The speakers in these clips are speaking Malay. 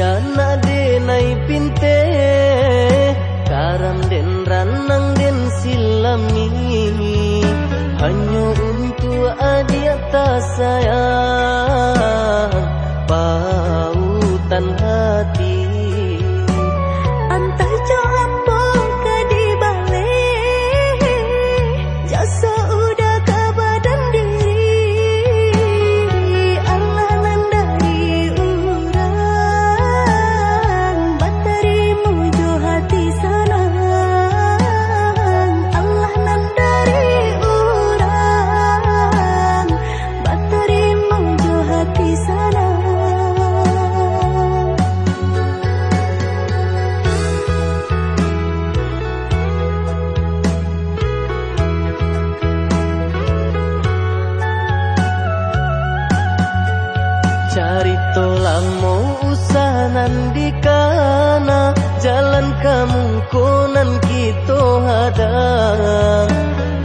Yana denai pinte Karam den ranang den silami Hanya untuk adiata sayang Pautan hati usanan di kana Jalan kamu konan kita hadang.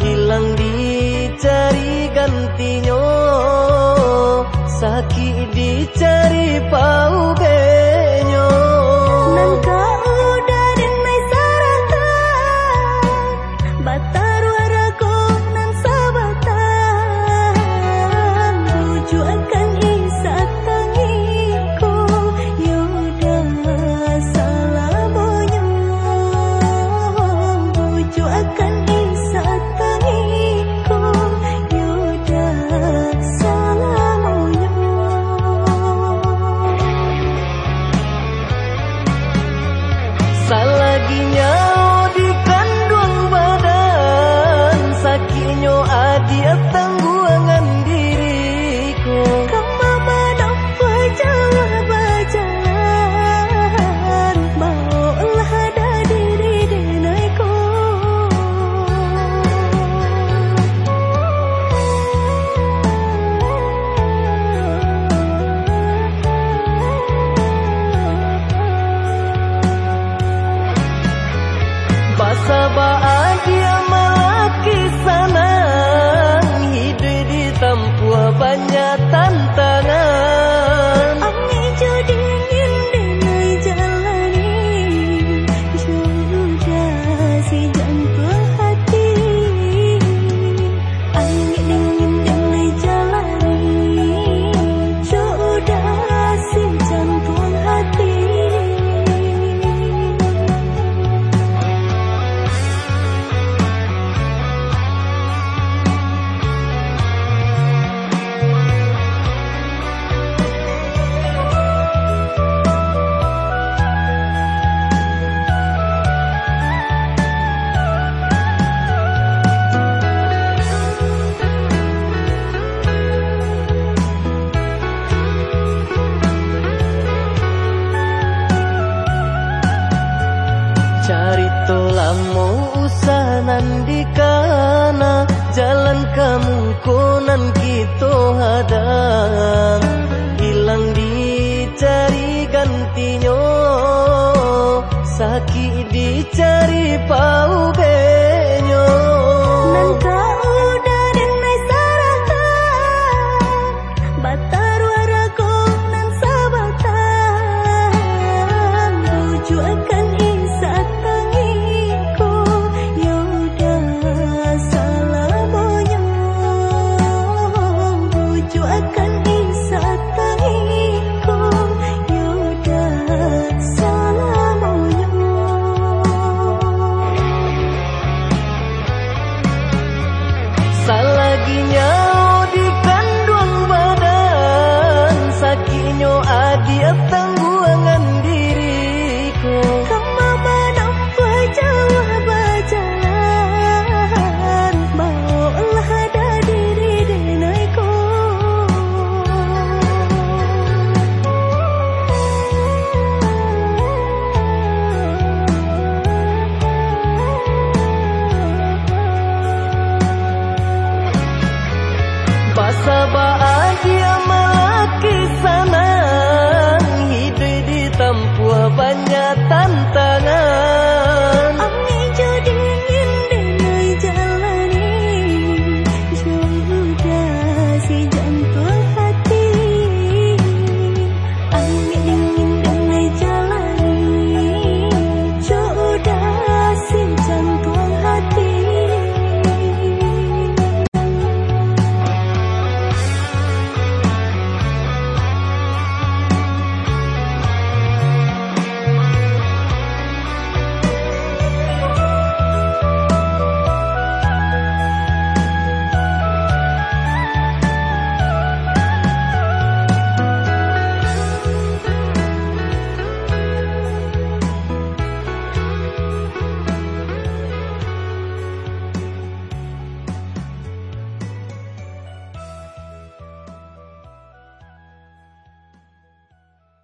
Hilang dicari gantinya Sakit dicari pau Salaginya di sana jalan kamu konan kita hadang. Hilang dicari gantinya sakit dicari pau benyo. Nangka